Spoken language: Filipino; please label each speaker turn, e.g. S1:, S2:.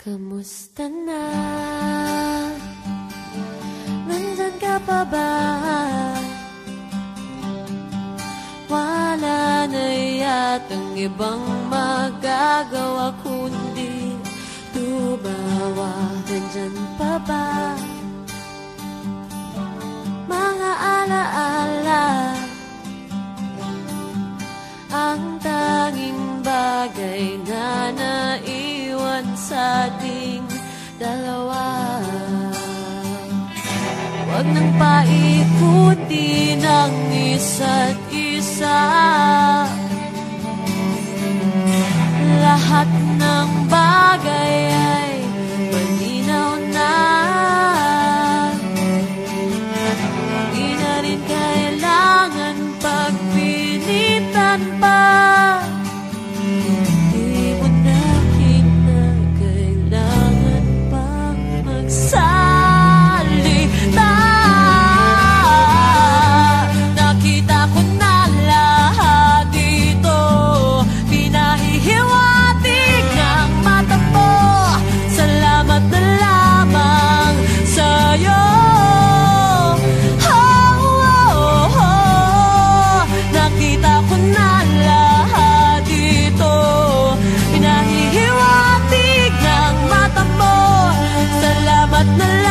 S1: Kamusta na? Nandyan ka pa ba? Wala na yatang ibang magagawa kundi tumawa Nandyan pa ba? Sa ating dalawa. Huwag nang paikuti ng isa't isa. Lahat ng bagay ay malinaw na. Di na rin kailangan pagpilitan pa Pinahihiwatig ng